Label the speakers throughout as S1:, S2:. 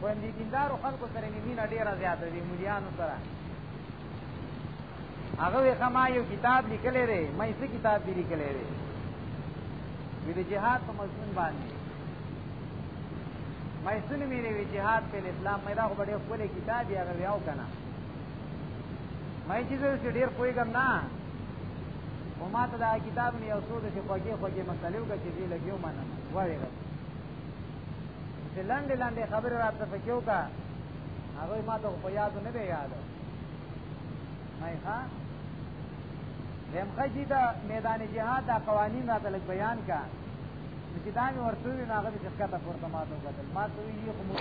S1: خوندې دیندارو خلکو سره مې مینه ډېره زیاته وي مليانو سره هغه وی کما یو کتاب لیکلې دی مې څه کتاب دی لیکلې دی وی د جهاد په مضمون باندې مې سن مې وی جهاد په اسلام مې دا خو ډېر خپل کتاب یې هغه یو کنه مې چې زه ډېر پوهېږم نه خو ما ته دا کتاب مې یو څو داسې خوږې خوږې مسلې وکړه چې زه لږ یې ومنم وړېږم چې لنډې لنډې خبرې راته پکې وکړه هغوی ما ته خو په یادو نه دی یاد مې ښه دویم ښه چې د میدان جهاد دا قوانین راته لږ بیان کړه چې دا مې ورته وي هغه چې ښکته پورته ما ته وکتل ما ته وی یو مو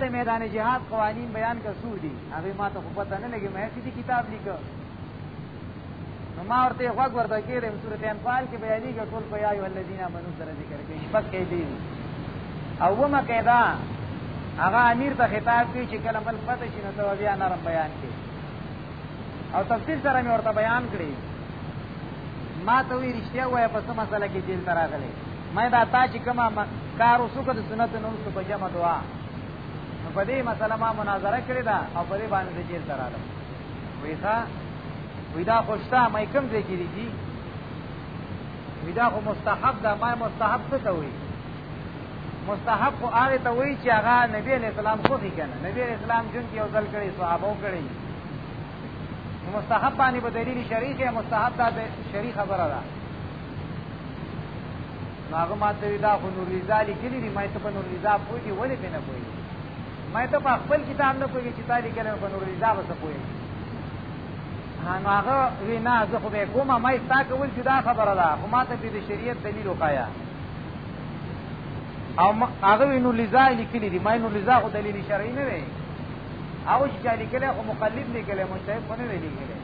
S1: د میدان جهاد قوانین بیان کړ سو دي هغه ما ته خو پته نه لګي مې چې کتاب لیکه نو ما ورته غوږ ورته کېرم سورته انفال کې بیانېږي ټول په یایو الذین آمنو سره ذکر کوي شپږ کې دي او ومه قاعده هغه امیر ته خطاب کوي چې کله بل پته شي نو ته بیا نرم بیان کوي او تفصیل سره مې ورته بیان کړی ما ته وی رښتیا وایې په څه مسله کې جیل ته راغلی ما دا تا چې کومه کار وسو که د سنت نه وروسته په جمع دعا نو په دې مسله ما مناظره کړې ده او په دې باندې زه جیل ته راغلم وایي ښه وایي دا خو شته ما یې کوم ځای کې دي وایي دا خو مستحب ده ما مستحب څه ته وایي مستحب خو هغه ته وایي چې هغه نبی علیہ السلام خو دی کنه نبی علیہ السلام جون کې یو ځل کړي صحابه وکړي مستحب باندې په دلیل شریعه کې مستحب دا به شریعه خبره ده هغه ماته دا خو نور لیزا لیکلي دي مې ته په نور لیزا پوي دي ولې پنه پوي مې ته په خپل کتاب نه پوي چې تاریخ کله په نور لیزا وسه پوي نو هغه وینا زه خو به کومه مې تا کول چې دا خبره ده خو ماته په شریعت دلیل وکایا او هغه وینو لزا لیکلی دی ما نو لزا خو دلیل شرعي نه وي او چې چا لیکلی خو مقلد لیکلی مجتهد خو نه وی لیکلی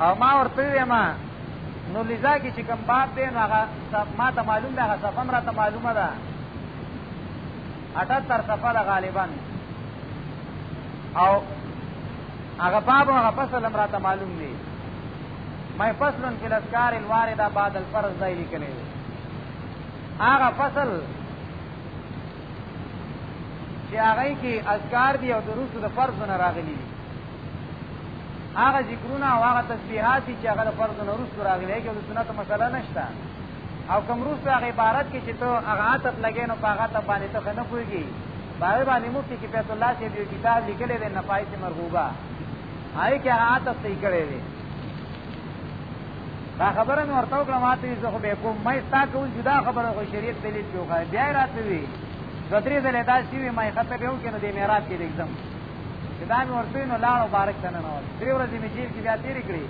S1: او ما ورته ویم نو لزا کې چې کوم باب دی نو هغه ما ته معلوم ده هغه صفه مرا ته معلومه ده 78 صفه ده غالبا او هغه باب هغه فصل مرا ته معلوم دی مې فصل فی الاسکار الوارده بعد الفرض ځای لیکلی دی هغه فصل چې هغه کې اذکار دی او دروس د فرض نه راغلي دي هغه ذکرونه او هغه تسبیحات چې هغه د فرض نه روس راغلي هغه د سنت مسله نشته او کوم روس هغه عبارت کې چې ته هغه عادت لګې نو هغه ته باندې ته نه پويږي باندې باندې مو کې پیت الله چې یو کتاب لیکلی دی نفایت مرغوبه هاي کې هغه تاسو یې کړې دي دا خبره مې ورته وکړه ماته یې زه خو به کوم مې تا کول جدا خبره خو شریعت په لیدو خو بیا راته وی دوه درې ځله دا چې وی مې خطه به وکړ نو دې میراث کې دګزم چې دا مې ورته نو لاړ مبارک تنه نو درې ورځې مې جیب کې بیا تیر کړې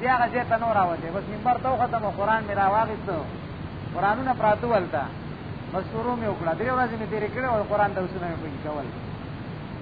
S1: بیا هغه ځای ته نو راوځي بس منبر ته ختم قرآن مې راواغستو قرآنونه پراتو ولته بس شروع مې وکړه درې ورځې مې تیر کړې او قرآن ته وسنه مې پېښ کول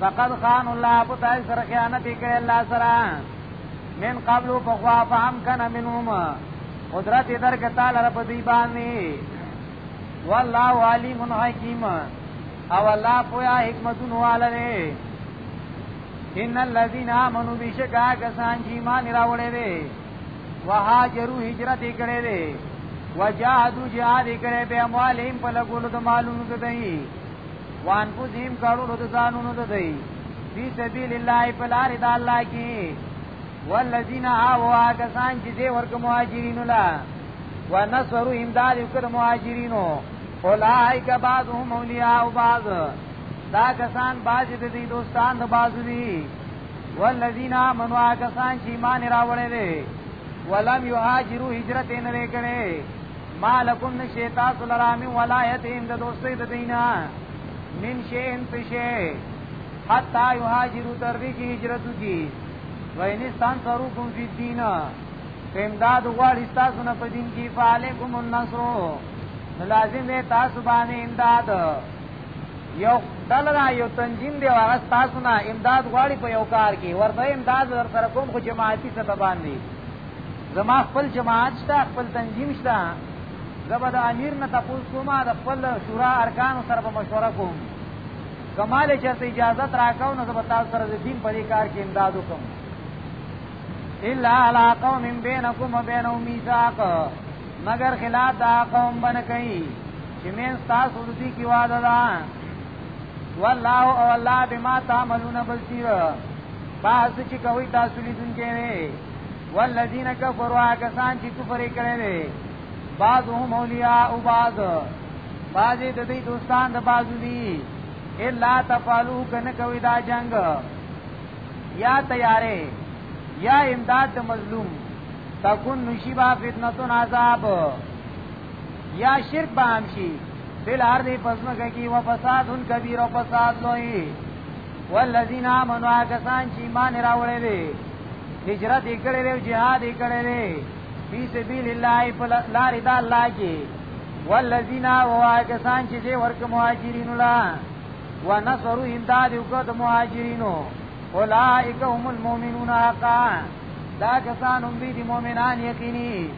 S1: فقد خان الله په تای سره خیانت کړ الله سره من قبل فقوا فهم کن منهم قدرت درک تعالی رب دی باندې والله علیم حکیم او الله پویا حکمتون والره ان الذين امنوا بشکا کسان چې ایمان راوړې دي وهاجروا هجرت کړې دي وجاهدوا جهاد کړې به اموالهم په لګولو د مالونو ته دی وان فوزیم کارولو د ځانونو د دی فی سبیل الله په لار د الله کې والذین آوا کسان چې دی ورک مهاجرین لا ونصرو امداد وکړ مهاجرینو اولائک بعضهم اولیاء او بعض دا کسان بعض د دې دوستان د بعض دي والذین آمنوا کسان چې ایمان راوړل ولم یهاجروا هجرت نه وکړي ما لکم نشیتا سلرا من ولایتهم د دوستۍ د دینا من شین پشه حتا یهاجرو تر دې چې هجرت وکړي وینستان سروکم فی الدین امداد غواړي تاسو نه په دین کې فعلیکم النصر لازم دی تاسو باندې امداد یو دلرا یو تنظیم دی هغه تاسو نه امداد غواړي په یو کار کې ورته امداد ورسره کوم خو جماعتي سره باندې زما خپل جماعت شته خپل تنظیم شته زه به د امیر نه تپوس کوم د خپل شورا ارکانو سره به مشوره کوم که ما له چېرته اجازت راکاو نو زه به تاسو سره د دین په دې کار کې امداد وکړم الا علی قوم بینکم و بینهم میثاق مگر خلاف دا قوم بن کوي چې مین تاسو د دې کې وعده ده والله او الله بما تعملون بصیر پس چې کوي تاسو لیدونکي والذین کفروا کسان چې کفر کړي دي بعضهم اولیاء او بعض بعضی د دې دوستان د بعضو دي الا تفعلوا کنه کوي دا جنگ یا تیارې یا امداد د مظلوم تکون نشیبا فتنتون عذاب یا شرک به هم شي فل ارض پسمکه کی و فساد کبیر و فساد لوی والذین آمنوا کسان چې ایمان راوړی دی هجرت یې کړی دی جهاد یې کړی دی فی سبیل الله په لار د الله کې والذین آوا کسان چې دی ورک مهاجرین لا ونصروا امداد وکړه د مهاجرینو اولئک هم المؤمنون حقا دا کسان هم دي مؤمنان یقیني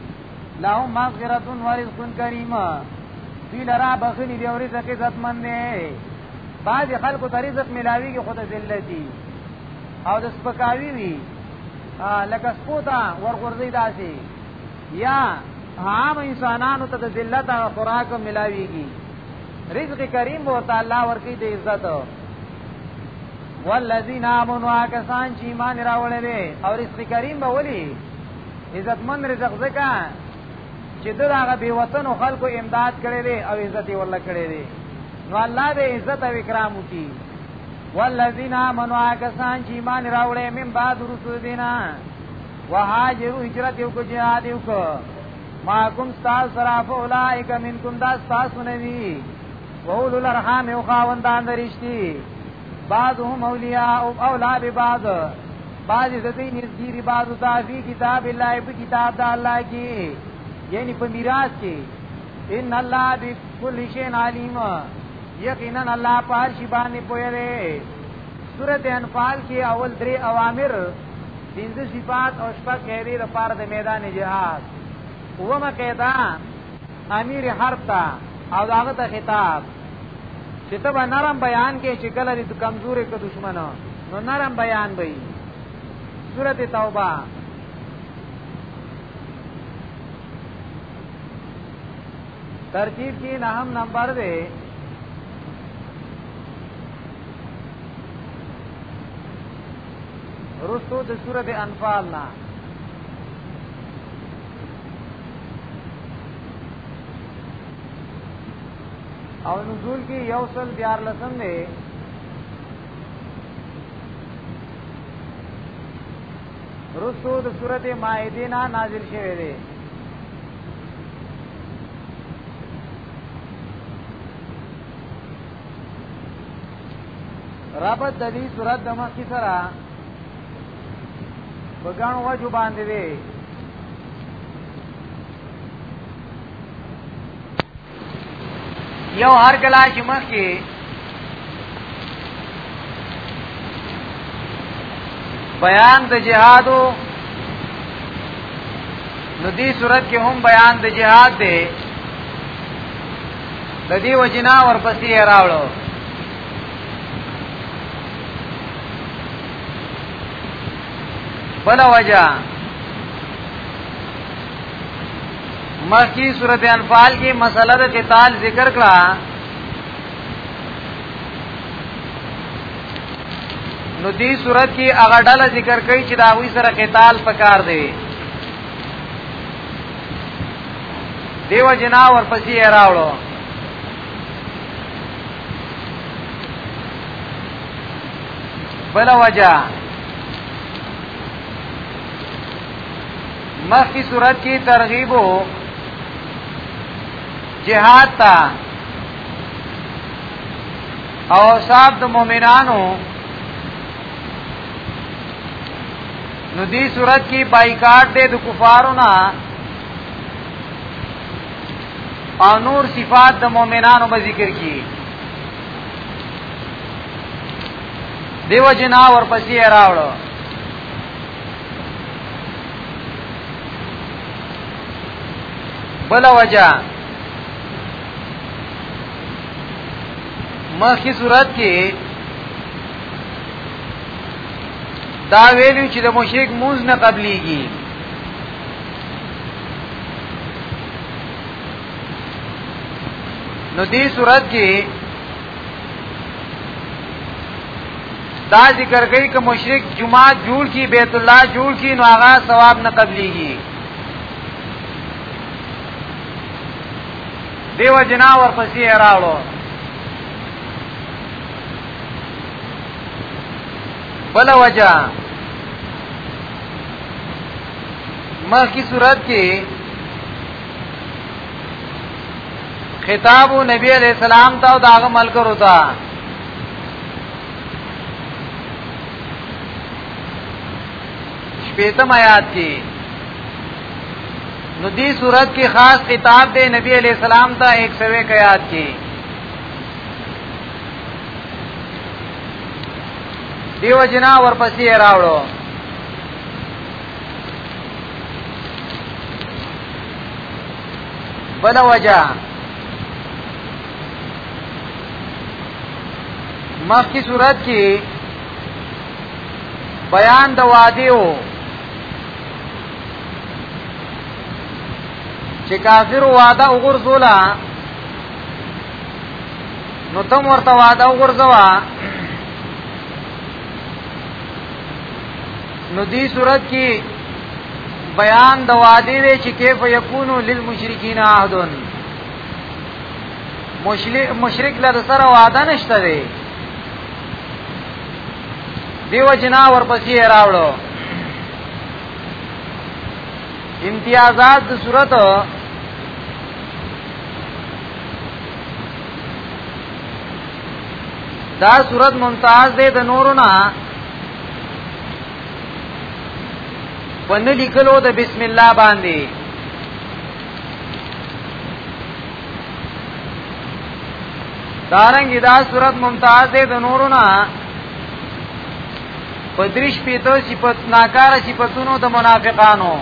S1: لهم مغفرة ورزق کریم دی لرا بخنی دی ورزق عزت من دی بعض خلکو ته رزق ملاویږي خود ذلتي او د سپکاوي وي لکه سپوتا ورغورځي داسي یا عام انسانانو ته د ذلت او خوراک ملاویږي رزق کریم ورته الله ورکی د عزت والذین آمنوا کسان چې ایمان راوړل او رزق کریم به ولي عزتمن رزق زکه چې د هغه بی وطن خلکو امداد کړي دي او عزت یې ورل کړي دي نو الله دې عزت او اکرام وکړي والذین آمنوا کسان چې ایمان راوړې من بعد رسول دینا وهاجروا هجرت یو کو جهاد یو کو ما کوم تاسو سره فولائک منکم دا تاسو نه دي وولو الارحام او خاوندان درشتي بعضهم اولیاء او اولاد بعض بعض زدی نزگیری بعض صافی کتاب اللہ پی کتاب دا اللہ کی یعنی پا میراث کی ان اللہ بی کل شین علیم یقینا اللہ پا ہر شی باندې پوی دے سورت انفال کی اول درې اوامر پنځه صفات او شپږ قیدې د پاره د میدان جهاد ومه قیدان امیر حرب تا او داغه ته خطاب چې ته به نرم بیان کې چې کله دې کمزورې که دشمن نو نرم بیان به وي سورته توبه ترتیب کې نهم نمبر دی رستو د سورته انفال نه او نزول کې یو سل دیار لسم دی رسو د صورت مائده نه نازل شوه دی ربط د دې صورت د مخ کی سره په ګڼ وجو باندې وي یو هر کلا چې مخ کې بیان د جهادو نو دې صورت کې هم بیان د جهاد دی د دې وجنا ورپسې راوړو بل وجه مخکی صورت انفال کې مسله د قتال ذکر کړه نو دې صورت کې هغه ډله ذکر کړي چې دا وی سره قتال پکار دی دیو جنا ورپسې راوړو بل وجه مخی صورت کی ترغیب ہو جهاد تا او صاحب د مؤمنانو نو دی صورت کی بایکاټ دے د کفارو نه او نور صفات د مؤمنانو به ذکر کی دیو جنا ورپسې راوړو بل وجہ مخی صورت کې دا ویلو چې د مشرک موز نه قبليږي نو دې صورت کې دا ذکر کوي چې مشرک جمعه جوړ کی بیت الله جوړ کی نو هغه ثواب نه قبليږي دیو جنا ورپسې راړو بل وجہ مخ کی صورت کې خطاب نبی علیہ السلام ته او داغه ملګرو ته شپیتم آیات کې نو دی صورت کې خاص خطاب دی نبی علیہ السلام ته 101 آیات کې دیو جنا ورپسې راوړو بل وجه مخکې صورت کې بیان د وعده وو چې کافر وعده وګرځولا نو تم ورته وعده وګرځوا نو دې صورت کې بیان د وعده دی چې کیف یکونو للمشرکین عهدون مشرک مشرک له سره وعده نشته دی دیو جنا ورپسې راوړو امتیازات د صورت دا صورت ممتاز دی د نورو نه ونه لیکلو د بسم الله باندې دارنګ دا صورت ممتاز ده د نورو نه پدریش پیتو صفت ناکار صفتونو د منافقانو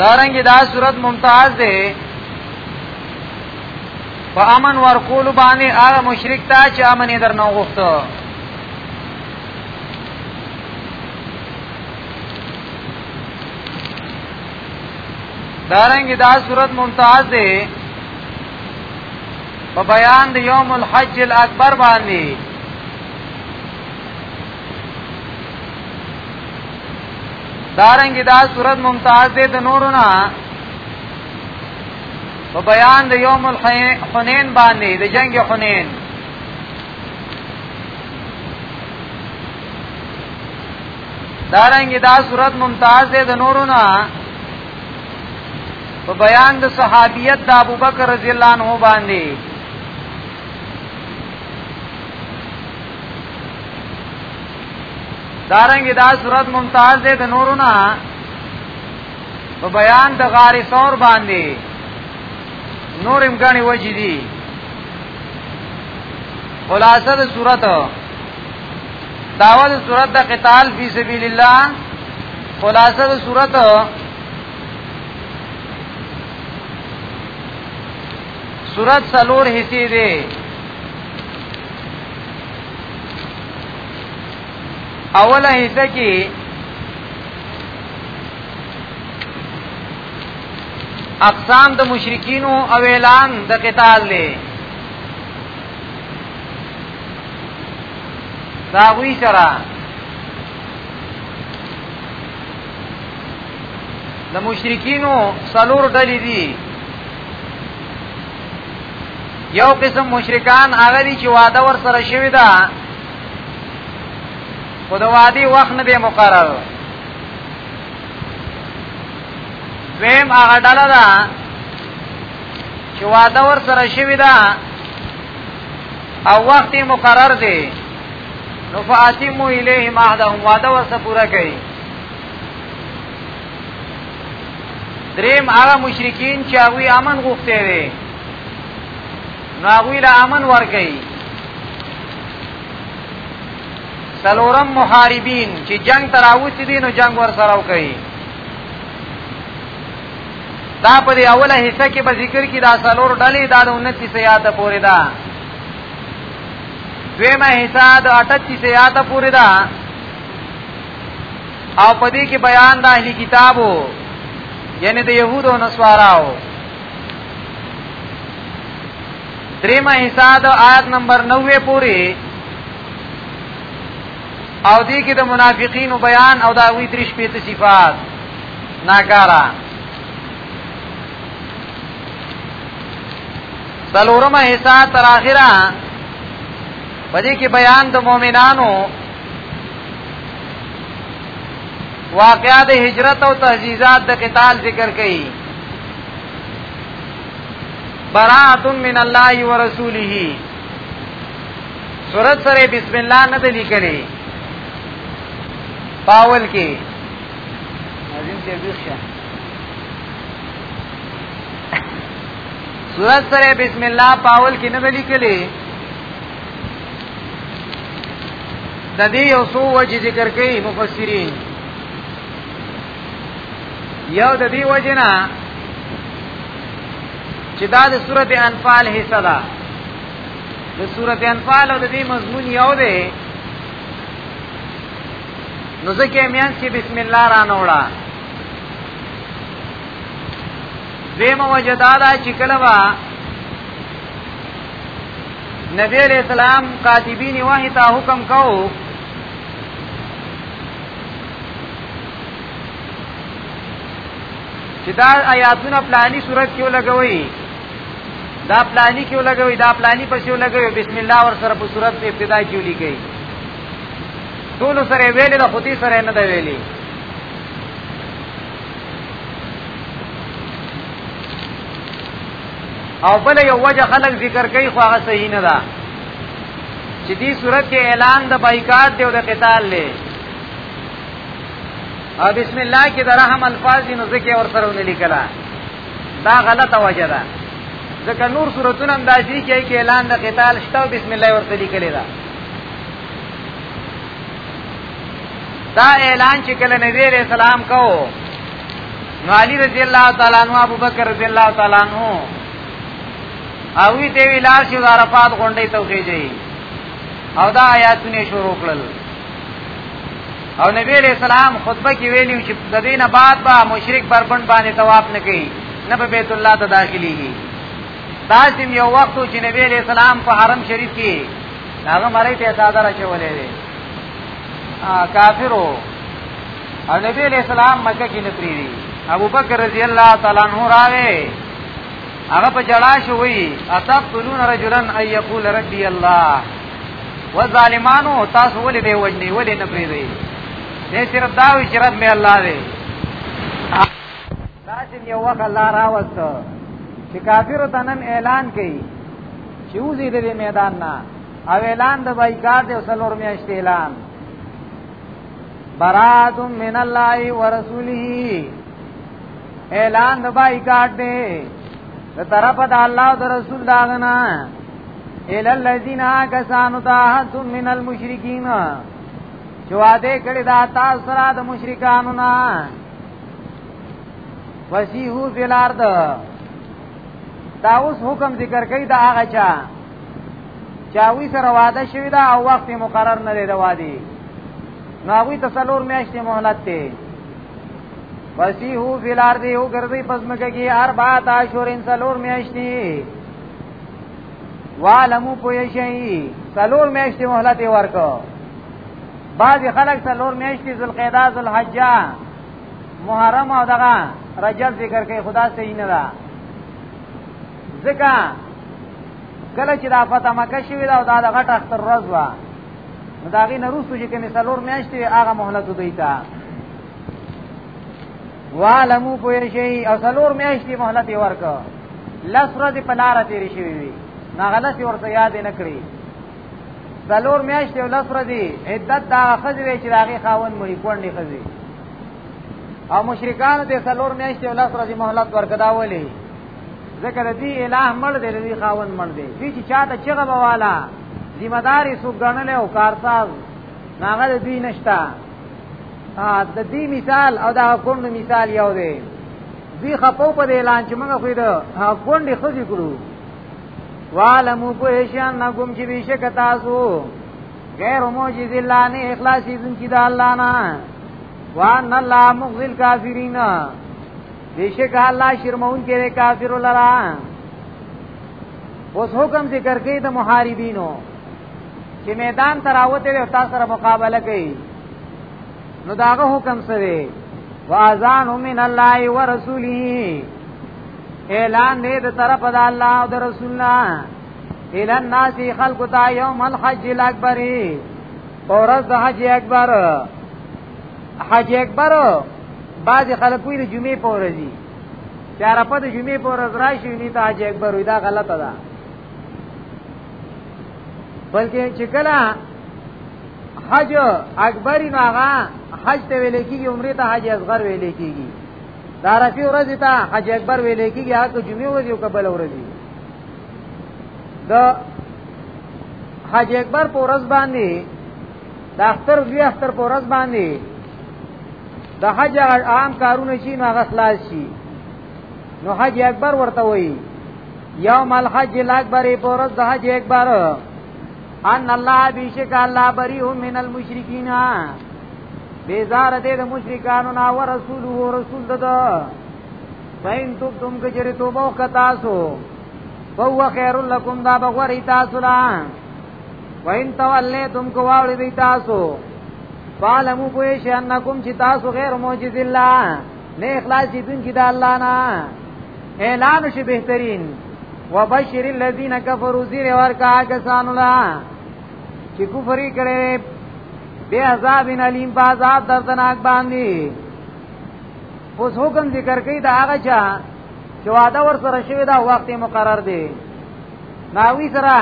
S1: دارنګ دا صورت ممتاز ده په امن ورکول باندې هغه مشرک ته چې امن یې درنه غوښته دارنګ دا صورت ممتاز دی په بیان د یوم الحج الاکبر باندې دارنګ دا صورت ممتاز دی د نورو نه په بیان د یوم الحنین باندې د جنگ حنین دارنګ دا صورت ممتاز ده د نورو نه په بیان د صحابیت د ابوبکر رضی الله عنه باندې دارنګ دا صورت ممتاز ده د نورو نه په بیان د غاری ثور باندې نور امکاني وجې دي خلاصه د صورت داوا د صورت د قتال فی سبیل الله خلاصه د صورت صورت سلور حصے دے اوله حصہ کې اقسام د مشرکینو او اعلان د قتال دی دا وی سره د مشرکینو سلور ډلې دي یو قسم مشرکان هغه دي چې وعده ور سره شوی ده خو د وادي وخت نه دی مقرر دویم هغه ډله ده چې واده ور سره شوی ده او وخت مقرر دی نو فاتمو الیه معدهم واده ور سره پورا کړئ دریم هغه مشرکین چې هغه امن غوښته دي نو هغه له امن ورګي سلورم محاربین چې جنگ تراوسی دي نو جنگ ور سره کوي دا په دی اوله حصہ کې به ذکر کې دا سلور ډلې دا د 29 سیات پورې ده دویمه حصہ د 38 سیات پورې ده او په دې کې بیان د اهلي کتابو یعنی د يهودو نسواراو دریمه حصہ د آیت نمبر 90 پوری او دې کې د منافقینو بیان او دا وی درش په صفات ناکارا سلورمه حصہ تر اخره پدې کې بیان د مؤمنانو واقعات هجرت او تهذیزات د قتال ذکر کړي براءت من الله ورسوله سورت سره بسم الله نه دی لیکلی پاول کې عظیم ته ویښه سورت سره بسم الله پاول کې نه دی لیکلی د دې یو څو وجې ذکر کوي مفسرین یو د دې وجنه چې دا د سورته انفال حصہ ده د سورته انفال او د دې مضمون یو دی نو ځکه میان کې بسم الله را نوړه زم وجدا دا چې کله وا نبی علیہ السلام کاتبین وحی تا حکم کو چې دا آیاتونه پلانی صورت کې لګوي دا پلانی کې لګوي دا پلانی پسې لګوي بسم الله ور سره په صورت په ابتدا کې لګي ټول سره ویلې د خودي سره نه دی ویلې او بل یو وجه خلک ذکر کوي خو هغه صحیح نه ده چې دې صورت کې اعلان د بایکاټ دی او د قتال لې او بسم الله کې د رحم الفاظ نو ځکه ور سره ونی لیکلا دا غلطه وجه ده ځکه نور صورتونه هم داسې کې کې اعلان د قتال شته او بسم الله ورته لیکلې ده دا اعلان چې کله نبی عليه السلام کو نو علي رضی الله تعالی عنہ ابو بکر رضی الله تعالی عنہ او وی ته ویلار شو عرفات غونډې توخیږي او دا آیاتونه شروع کړل او نبی علیہ السلام خطبه کې ویلو چې د دینه بعد به مشرک پر بند باندې طواف نه کوي نه په بیت الله ته داخليږي تاسو یو وخت چې نبی علیہ السلام په حرم شریف کې هغه مړی ته ساده راچولې دي کافرو او نبی علیہ السلام مکه کې نه پریری ابو بکر رضی الله تعالی عنہ راوي هغه په جړا شوی اتقتلون رجلا ان يقول ربي الله و ظالمانو تاسو ولې دی وجنی ولې نه پری دی نه صرف دا وی چې رب می الله دی تاسو یو وخت الله راوست چې کافر تنن اعلان کړي چې وزي دې میدان نه او اعلان د بایکاټ او سلور میاشت اعلان برات من الله ورسوله اعلان د بایکاټ دی د طرف د الله او د رسول داغنا الا الذين كسانوا تحد من المشركين چې وعده کړی دا تاسو سره د مشرکانو نه وسیحو فی الارض دا اوس حکم ذکر کوي دا هغه چا چاوی سره وعده شوی دا او وخت مقرر نه دی دا وادي نو هغه تسلور میاشتې مهلت دی وسیحو فی الارض او ګرځي پس مکه کې اربعه عاشورین سلور میاشتې وعلمو پوی شئی سلور میشتی محلتی ورکو بعضی خلق سلور میشتی ذوالقعده ذوالحجه محرم او دغه رجب ذکر کوي خدا صحیح نه ده ځکه کله چې دا فتح مکه شوې ده او دا د غټ اختر ورځ وه نو د هغې نه وروستو چې کومې څلور میاشتې وې هغه مهلت دوی ته والمو پوه شئ او څلور میاشتې مهلت یې ورکړه لس ورځې په لار تیرې شوې وي ناغلس ورته یاد نه کړی څلور میاشتې او لس ورځې عدت دا خځې وی چې هغه خاون مړي کونډې خځې او مشرکان ته څلور میاشتې او لس ورځې مهلت ورکدا ولې ځکه دې الٰه مړ دې دې خاون مړ دې دې چې چاته چغه بواله ذمہ داری سو غنل او کارساز ناغه دې نشتا ا د دې مثال او دا کوم مثال یو دی دوی خپو په اعلان چې موږ خو دا غونډې خځې کړو والمو په شان نګم چې بشک تاسو غیر معجز الله نه اخلاصي دن چې د الله نه وان الله مغزل کافرین بشک الله شرمون کې کافر لرا اوس حکم ذکر کوي د محاربینو چې میدان ته راوته او تاسو سره مقابله کوي نو داغه حکم سره واذان من الله ورسوله اعلان دې د طرف د الله او د رسولنا الى الناس خلق تا يوم الحج الاكبر اور د حج اکبر حج اکبر بعض خلک وی د جمعې په ورځ دي چې عرفه د جمعې په ورځ راشي نه ته حج اکبر وي دا غلطه ده بلکې چې کله حج اکبر نو هغه حج ته ویل کېږي عمره ته حج اصغر ویل کېږي دا رفی ورځ ته حج اکبر ویل کېږي هغه جمعې ورځ او قبل ورځ دا حج اکبر په ورځ باندې د اختر لوی اختر په ورځ باندې د حج عام کارونه شي نو هغه خلاص شي نو حج اکبر ورته وایي یوم الحج الاکبر پورز د حج اکبر ان الله بیشک الله بری من المشرکین بیزار دې د مشرکانو نا او رسول او رسول دته فین تو تم کې جری توبه کتا سو فهو خیر لکم دا بغوری تاسو لا وین تولی تم کو واولی دی تاسو فعلمو کوئی شی انکم چی تاسو غیر موجز اللہ نه اخلاص دي دن کې د الله نه اعلان شي بهترین وبشر الذين كفروا زیر ورکا کسان لا چې کفر کړي به عذاب علیم په عذاب دردناک باندې اوس حکم ذکر کوي دا هغه چا چې وعده ور سره شوی دا وخت مقرر دی ناوی سره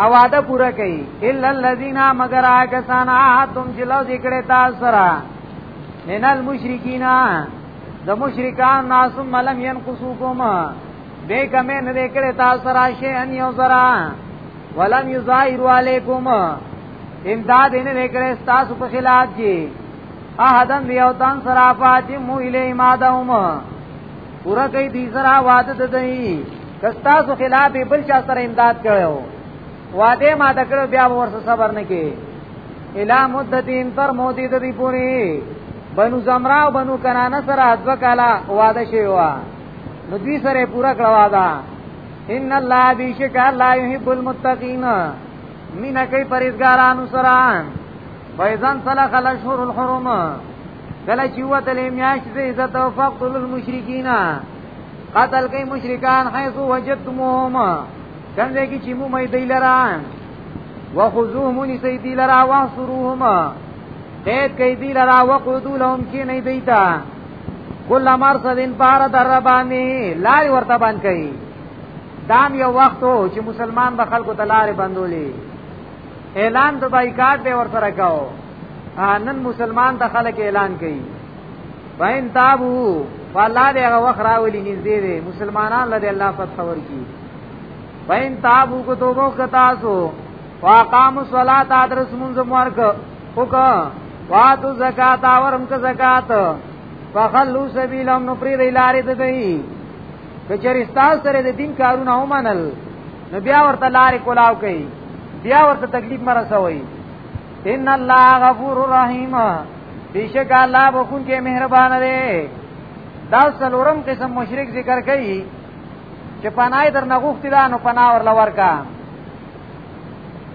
S1: او وعده پوره کوي الا الذين مگر هغه کسان هاتم چې لو ذکر تاسو سره من المشرکین د مشرکان ناسم ملم ينقصوکم به کمه نه وکړه تاسو راشه ان یو زرا ولم یظاهر علیکم امداد نه وکړه تاسو په خلاف جی احدم یو تن سرا فاطم الی مادهم پورا کوي دې سرا وعده ده دی کستا سو خلاف بل چا سره امداد کړو وعده ما تکړه بیا ورسره صبر نه کې الا مدتین تر مودی د دې پوری بنو زمرا او بنو کنانه سره حد وکاله وعده شوی و نو دوی سره پورا کړه وعده ان الله بیشک الله یحب المتقین مینا کوي پرېزګارانو سره فیزن سلخ الاشهر الحرم کله چې وته له میاش دې عزت او فقتل المشرکین قتل کوي مشرکان حيث وجدتموهم کوم ځای کې چې مو مې دی لرا وخذوهم نسی دی لرا واحصروهم قید کوي دی لرا وقودو لهم کې نه دی تا کل مرصدین پار در باندې لاري ورته باندې کوي دام یو وخت وو چې مسلمان به خلکو ته لارې بندولې اعلان د بایکاټ به ورته راکاو نن مسلمان ته خلک اعلان کوي وین تابو والله دې هغه وخت راولي نږدې دي مسلمانان لدی الله فتح ورکی فین تابو کو توبو کتاسو واقام الصلاۃ ادرس منز مورک وک واتو زکات اورم ک زکات فخلوا سبیلهم نو پری دی لارې د دی کچری تاسو سره د دین کارونه ومنل نو بیا ورته لارې کولاو کوي بیا ورته تکلیف مرسوي ان الله غفور رحیم بیشک الله بخون کې مهربان دی دا سلورم قسم مشرک ذکر کوي چې پناه در نغوښتي دا نو پناه ورل ورکا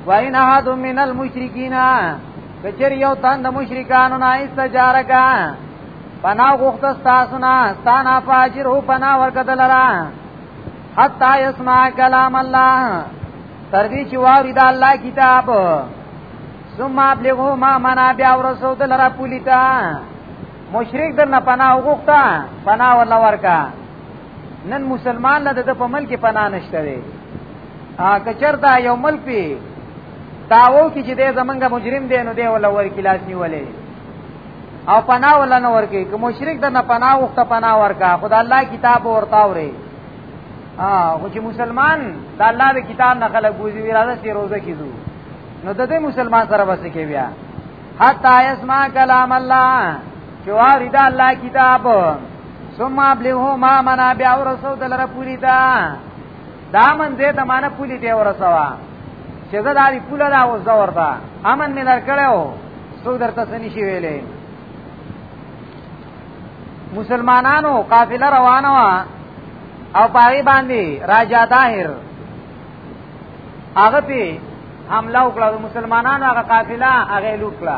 S1: وین احد من المشرکین کچر یو تن د مشرکانو نه استجارکا پناه غوښته تاسو نه ستانه فاجر هو پناه ورکدل را حتا یسمع کلام الله تر دې چې واوري دا الله کتاب ثم ابلغو ما منا بیا ورسول دل را پولیتا مشرک درنه پناه وغوښته پناه ولا ورکا نن مسلمان له د په ملک پناه نشته دی ا کچرتا یو ملک پی داو کی چې د زمنګ مجرم دی نو دی ولا ور کلاس نیولې او پناه ولا نه ورکی که مشرک د نه پناه وخت پناه ورکا خدای الله کتاب ورتا وره ا خو چې مسلمان د الله د کتاب نه خلک ګوزي وی راځي چې روزه کیدو نو د دې مسلمان سره وسه کې بیا حتا یسمع کلام الله چې واري دا الله کتاب ثم ابلغه ما منا بیا ورسو دلره پوری دا دا من دې ته معنی پولی دی ورسوا چې زه دا دی پوله دا اوس دا ورته امن مې درکړو څو درته سني شي ویلې مسلمانانو قافله روانه وا او پای باندې راجا داهر هغه په حمله وکړه مسلمانانو هغه قافله هغه لوټ کړه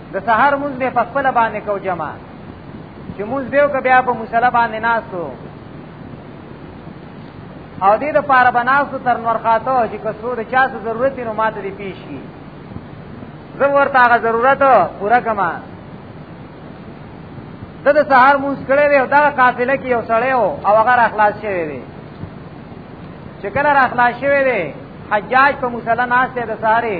S1: د سهار مونږ به په خپل باندې کو جمع چې مونږ به کو بیا په مصلی باندې ناسو او دې د پاره بناسو تر نور خاطو چې کسو د چا څه ضرورت نو ماته دې پیش کی زه ورته هغه ضرورت پورا کما د د سهار مونږ کړه وی دا قافله کې یو سړی او هغه را خلاص شوی دی چې کله را خلاص شوی دی حجاج په مصلی ناس ته د سهارې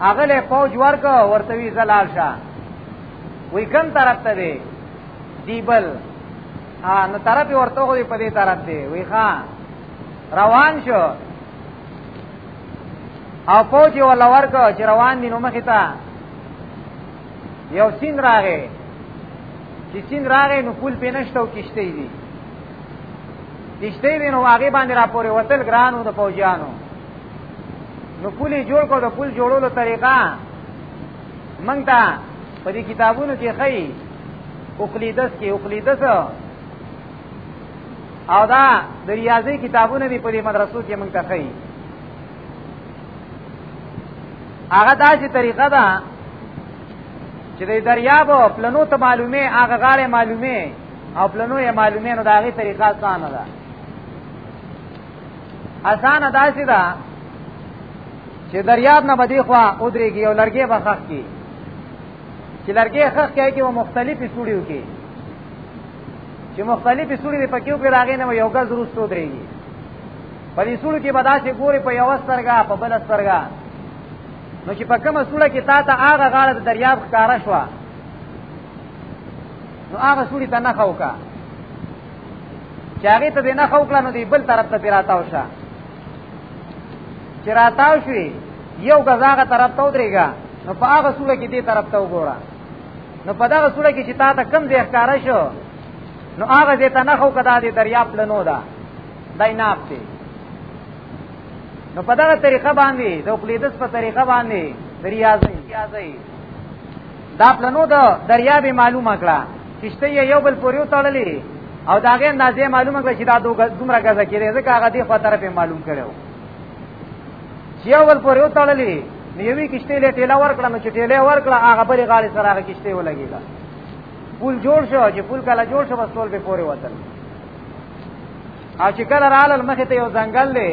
S1: هغه له فوج ورک ورته وی زلال شاه وی کم طرف ته دی دیبل ا نو طرف ورته خو په دې طرف دی وی ښا روان شو او فوج ولا ورک چې روان دي نو مخې ته یو سین راغې چې سین راغې نو پول په نشته او کشته دي کشته دي نو هغه باندې راپورې وتل ګرانو د فوجانو نو پولی جوړ کو د پول جوړولو طریقه مونږ ته په دې کتابونو کې خی اوقلیدس کې اوقلیدس او دا د ریاضي کتابونه به په دې مدرسو کې مونږ ته خی هغه داسې طریقه ده چې د دریاب پلنو ته معلومه هغه غاړه معلومه او پلنو یې معلومه نو دا غي طریقه څنګه ده اسانه داسې ده چې دریاب نه بدی خو او درېږي او لرګې به خخ کی چې لرګې خخ کوي کې و مختلفې سوړیو کې چې مختلفې سوړي په کېو کې راغې نه یو غز روستو درېږي په دې سوړو کې بدا چې ګوري په یو سترګه په بل سترګه نو چې په کومه سوړه کې تا ته هغه غاړه د دریاب ښکارا شو نو هغه سوړي ته نه خوکا چې هغه ته دې نه خوکړه نو دی بل طرف ته پیراتاو شه چې راتاو شي یو غزاغه طرف ته ودرېګا نو په هغه سوره کې دې طرف ته وګوره نو په دغه سوره کې چې تا ته کم ځای ښکار شو نو هغه دې ته نه خو کدا دې دریاب لنو دا دای ناپ دی نو په دغه طریقه باندې د اوکلیدس په طریقه باندې دریازي دا پلنو د دریاب معلومه کړه کشته یې یو بل پورې وتړلې او دا غي اندازې معلومه کړه چې دا دومره غزا کړي ځکه هغه دې خوا طرفه معلوم کړو چې یو بل پورې وتړلې نیوی کشته له ټیلا ورکړه نو چې ټیلا ورکړه هغه بلې غاړې سره هغه کشته ولګیږي پول جوړ شو چې پول کله جوړ شو بس ټول به پورې وتل او چې کله رااله مخې ته یو ځنګل دی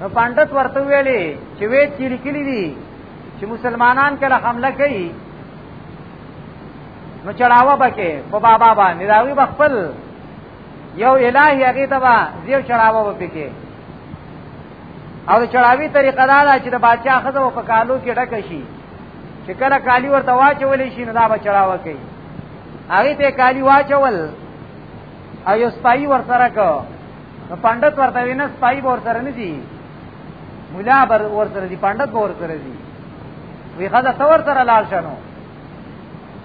S1: نو پاندت ورته ویلې چې وې چې لیکلي دي چې مسلمانان کله حمله کوي نو چړاوه بکې په بابا باندې راوي بخپل یو الہی هغه ته با زیو چړاوه وبکې او چړاوي طریقه دا ده چې د بادشاہ خزه په کالو کې ډک شي چې کله کالی ورته واچول شي نو دا به چړاوه کوي هغه ته کالی واچول او یو سپایي ور سره کو نو پاندت ورته وینه سپای ور سره نه دي مولا بر ور سره دي پاندت ور سره دي وی خزه تور سره لال شنو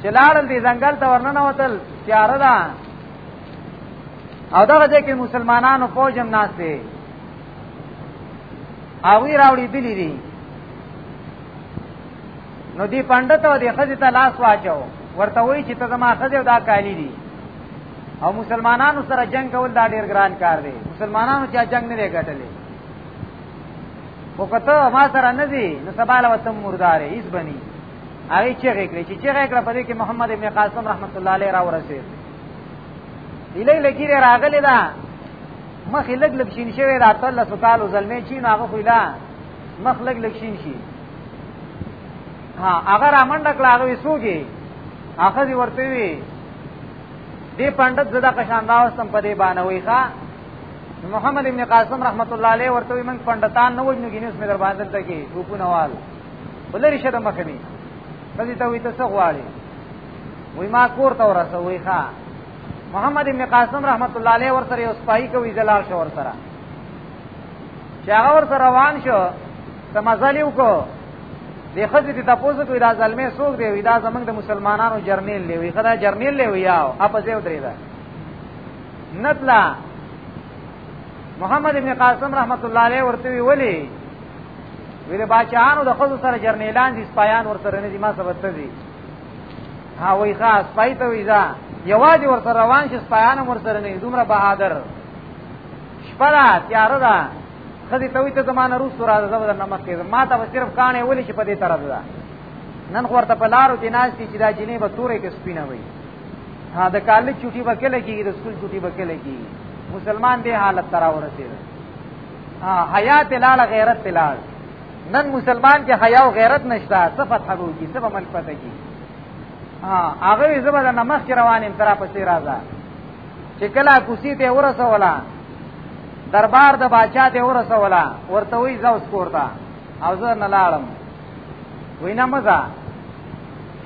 S1: چې لارل دي ځنګل ته ورننه وتل تیار ده او دغه ځکه مسلمانانو فوجم ناس دي او وی راوړي دي دي نو دی پندت او دی خزی ته لاس واچو ورته وای چې ته زما خزی او دا کالی دي او مسلمانانو سره جنگ کول دا ډیر ګران کار دی مسلمانانو چې جنگ نه ګټلې وکته ما سره نه دی نو سباله وتم مردارې هیڅ بني هغه چې غکړي چې چې غکړه په دې کې محمد ابن قاسم رحمت الله علیه را ورسید الی لګیره راغلی دا مخې لګ لګ شین شوی دا تل سکالو زلمی چین هغه خو مخ لګ لګ شین شي ها هغه رامنډه کړه هغه وسوږي هغه دی ورته وی دې پندت زدا قشان راوستم په دې باندې وی ښا محمد ابن قاسم رحمت الله علیه ورته وی من پندتان نه وجنو ګینس مې در باندې ته کې حکومت نوال ولری شه د مخې نه کله ته وی ته څه غواړي وی ما کور ته ورسه وی ښا محمد ابن قاسم رحمت الله علیه ورته یو سپای کوي جلال شو ورته چې هغه ورته روان شو ته مزل یو کو د خځې ته تاسو کوی دا ظلمې سوق دی وی دا زمنګ د مسلمانانو جرنیل دی وی خدای جرنیل دی وی او اپ زه ودرې ده نتلا محمد ابن قاسم رحمت الله علیه ورته وی ولی وی د بچانو د خځو سره جرنیلان دي سپایان ورته نه دي ما سبب ته دي ها وی خاص پای ته وی ځا یواځې ورته روان شي سپایان ورته نه دومره بهادر شپه ده تیاره ده ښځې ته وایي ته زما نه وروسته راځه زه به درنه مخکې ځم ما ته به صرف کاڼې ولي چې په دې طرف ده نن خو ورته په لارو کې ناست دي چې دا جینۍ به تورې کې سپینه وي ها د کالج چوټي به کله کېږي د سکول چوټي به کله کېږي مسلمان دې حالت ته راورسېده ها حیا ته لاړه غیرت ته لاړ نن مسلمان کې حیا او غیرت نشته څه فتحه به وکړي څه به ملک پته کړي ها هغه زه به درنه مخکې روان یم ترا پسې راځه چې کله کوسی ته ورسولا دربار د باچا ته ورسولا ورته وی زوس کوړتا او زه نه لاړم وینا مزه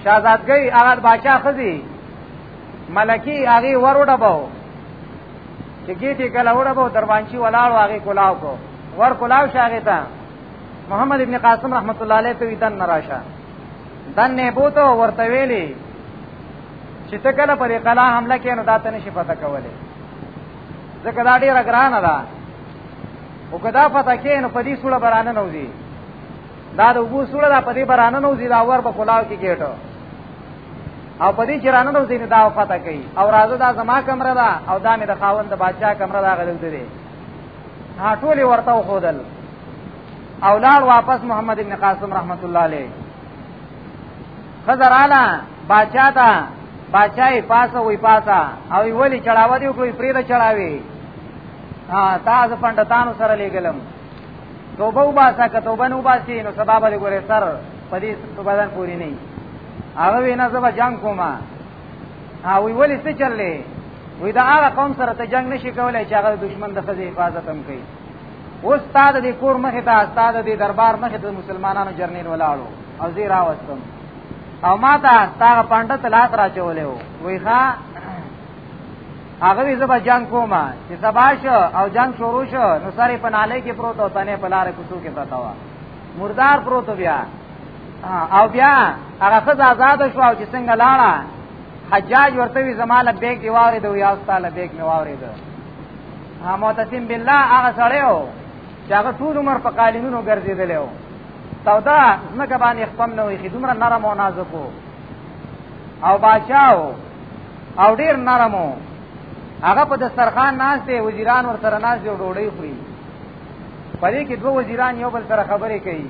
S1: شاهزادګي هغه باچا خزي ملکی هغه وروډه بو چې ګیټي کله وروډه بو دروانچی ولاړو هغه کولاو کو ور کولاو شاګه تا محمد ابن قاسم رحمت الله علیه ته دن نراشه دن نه بوته ورته ویلی چې ته کله پر قلا حمله کې نو دا ته نشي پته کولای ځکه دا ډیره ګرانه ده او کدا پته کې نو په دې سوړه برانه نه وځي دا د وګو سوړه دا په دې برانه نه وځي دا ور په کلاو کې کېټو او په دې چې رانه نو ځینې دا پته کوي او راځه دا زما کمره ده او دا مې د خاوند د بادشاہ کمره ده غلل دي ها ټول ورته خودل او لار واپس محمد ابن قاسم رحمت الله علیه خزر اعلی باچا تا باچا یې پاسه وې پاسه او ویلي چړاوه دی کوئی پریره چړاوي ها تاسو پندتانو سره لګلم توبه وباسه که توبه نو باسي نو سبب دې ګورې سر پدې په بدن پوری نه هغه وینا زبا جنگ کوما او وی ولی څه چللې وی دا هغه قوم سره ته جنگ نشي کولای چې هغه دشمن د خزې حفاظت هم کوي اوس تا د دې کور مخې ته تا د دې دربار مخې ته مسلمانانو جرنیل ولاړو او زه راوستم او ما ته تا پانډه ته لاس راچولې و وی ښا هغه وی زبا جنگ کوم چې سبا شو او جنگ شروع شو نو ساري په ناله کې پروت او تنه په لارې کوڅو کې پرتا و مردار پروت بیا او بیا هغه خزه آزاد شو او چې څنګه لاړه حجاج ورته وی زماله بیگ دی واره دی یا استاد بیگ می واره دی معتصم بالله هغه سړی و چې هغه ټول عمر په قالینونو ګرځېدلی و تودا ځمکه باندې خپم نه ویښي دومره نرم او نازک و او بادشاه و او ډېر نرم و هغه په دسترخوان ناست دی وزیران ورسره ناست دی او ډوډۍ خوري په دې کې دوه وزیران یو بل سره خبرې کوي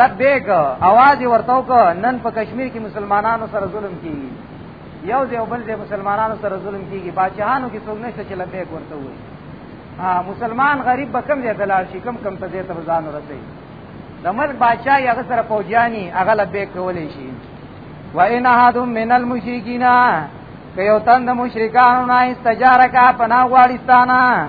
S1: لبیک اواز ورته وک نن په کشمیر کې مسلمانانو سره ظلم کیږي یو ځای بل ځای مسلمانانو سره ظلم کیږي بادشاہانو کې څوک نشته چې لبیک ورته وایي مسلمان غریب به کم ځای ته لاړ شي کم کم ته ځای ته ځان ورسوي د ملک بادشاہ هغه سره پوجانی هغه لبیک کولی شي و ان احد من المشرکین که یو تند مشرکانو نه استجاره کا پناه غواړي ستانه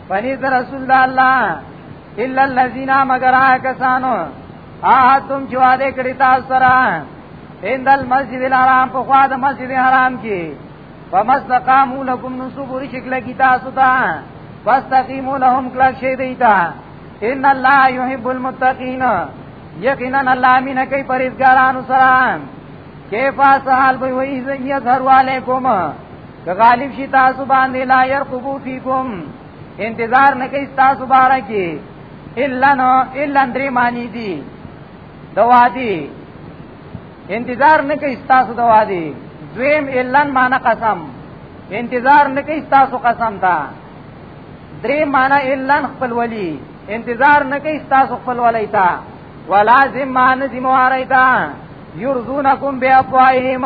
S1: بنی در رسول الله الا الذين مگر کسانو ا تم چې وعده کړی تاسو سره اند المسجد الحرام په خوا د مسجد حرام کې فمستقاموا لكم نصبر شکل کی تاسو ته فاستقیموا لهم کلا شی دیتا ان الله يحب المتقين یقینا الله مين کوي پرېزګارانو سره کیفا سحال به وي زیات هر علیکم که غالب شي تاسو باندې لا يرقبو فيكم انتظار نه کوي تاسو بارا کې الا نو الا درې معنی دي دوادي انتظار نه کوي تاسو دوادي دویم الا معنی قسم انتظار نه کوي تاسو قسم تا درې معنی الا خپل ولي انتظار نه کوي تاسو خپل ولي تا ولازم معنی ذمہ واري تا يرزونکم بأفواههم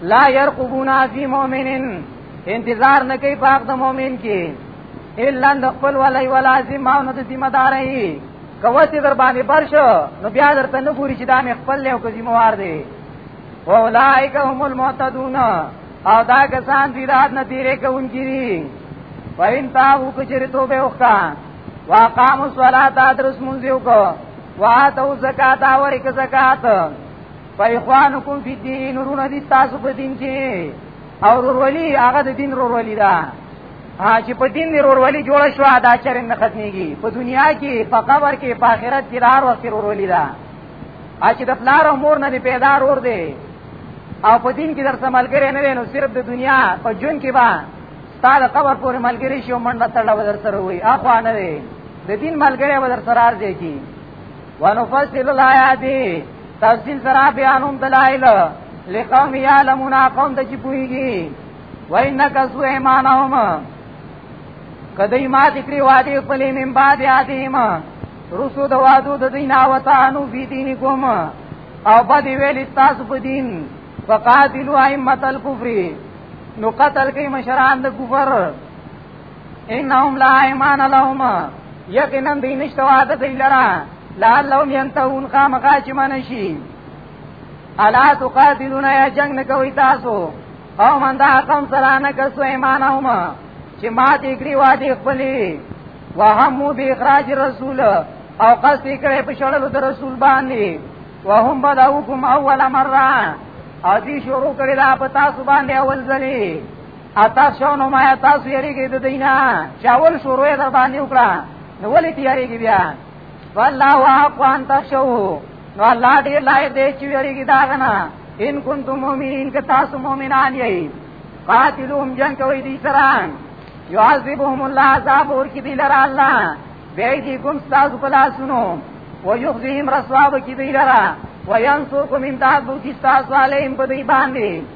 S1: لا يرقبون فی مؤمن انتظار نه کوي پاک د مؤمن کې الا د خپل ولای ولا ذمہ نو د ذمہ داري کوته در باندې برشو نو بیا درته نه ګوري چې دا مې خپل له کو ذمہ وار دي اولائک هم المعتدون او دا کسان دي رات نه تیرې کوونکي دي وین تا او کچری توبه وکا واقام الصلاه درس منځ یو کو واتو زکات او ورک زکات فاخوانکم فی الدین ورونه دي تاسو په دین کې او ورولي هغه د دین ورولي دا چې په دین ورولي جوړ شو دا چر نه ختميږي په دنیا کې په قبر کې په آخرت کې لار وخت ورولي دا چې د پلار او مور نه پیدا ور دي او په دین کې در سملګری نه وینو صرف د دنیا په جون کې با ستاله قبر پورې ملګری شي او منډه تړل ودر سره وي اخوانه دي د دین ملګری ودر سره راځي ونفصل الآیات تفصیل سره بیانوم دلایل لقوم یعلمون قوم د چې پوهیږي وینک سو ایمانهم کدی ما ذکری وادی خپلې من بعد یادیم رسو د وادو د دین او تانو بی دین کوم او بدی ویل تاسو په دین فقاتلوا ائمه الكفر نو قتل کوي مشران د کفر انهم لا ایمان لهم یقینا دی نشته واده دی لرا لعلهم ينتهون خامخا چې منشي الا تقاتلون یا جنگ نه کوي تاسو او من دا قوم سره نه کسو ایمان هم چې ما دې کړی واده خپلې وهمو به اخراج رسول او قصد کړي په شړلو د رسول باندې وهم بداوکم اول مره او دې شروع کړی دا په تاسو باندې اول ځلې اتا شو نو ما تاسو یریږي د دینا چاول شروع در باندې وکړه نو ولې تیاریږي بیا والله واقوان تاسو نو الله دې لای دې چې یریږي دا نه ان کنتم مؤمنین که تاسو مؤمنان یې قاتلهم جنگ کوي دې سره
S2: يعذبهم الله عذاب اور کی دیلر اللہ بیدی کم ستاز پلا سنو ويخزيهم رسواب کی دیلر وینصرکم امداد بوکی ستاز علیهم پدی باندی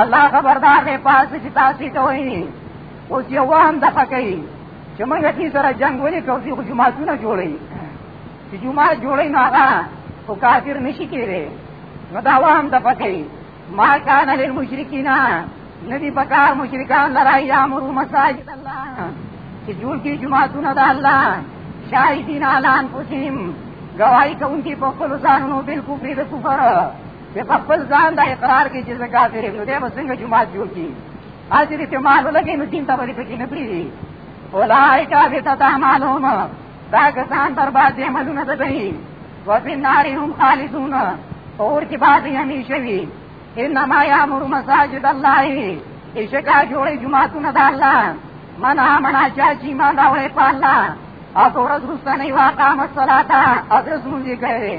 S2: الله خبردار دی پاس چې تاسو کوي او چې وام د پکې چې موږ دې سره جنگ ولې کوو چې جماعتونه جوړي چې جماعت جوړي نه هغه او کافر نشي کېږي نو دا وام د پکې ما کان للمشرکین ندی پکار مشرکان لرا یامرو مساجد الله چې جوړ کې جماعتونه د الله شاهدین اعلان پوسیم گواہی کوونکي په خپل ځانونو بالکل د کفر چې په
S1: خپل ځان دا اقرار کوي چې زه کافر یم نو دی به څنګه جومات جوړ کړي هسې دې چې مال ولګوي نو دین ته به دې پکې نه پرېږدي اولئک حبطت اعمالهم دا کسان برباد دي عملونه د دوی وفي النار هم خالدون اور کې بعد یې همیشه وي انما یامر مساجد الله اشکا جوړې جماعتونه د الله من آمن چا چې ایمان راوړی په الله او ورځ وروسته نه یې واقام الصلاة او درس مونځ یې کوي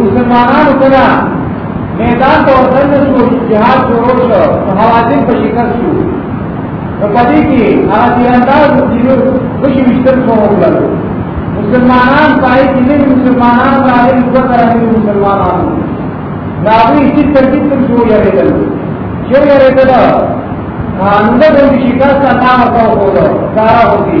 S1: مسلمانانو کله میدان ته ورتل شو جهاد شروع شو حوازن په شکست شو نو په دې کې هغه تیرانداز مجیرو خوشي وشتل شو وکړل مسلمانان پای کې نه مسلمانان باندې دوه طرفه مسلمانان دا وی چې ترتیب تر شو یریدل چې یریدل هغه د شکست نه تاسو وکړو سارا وتی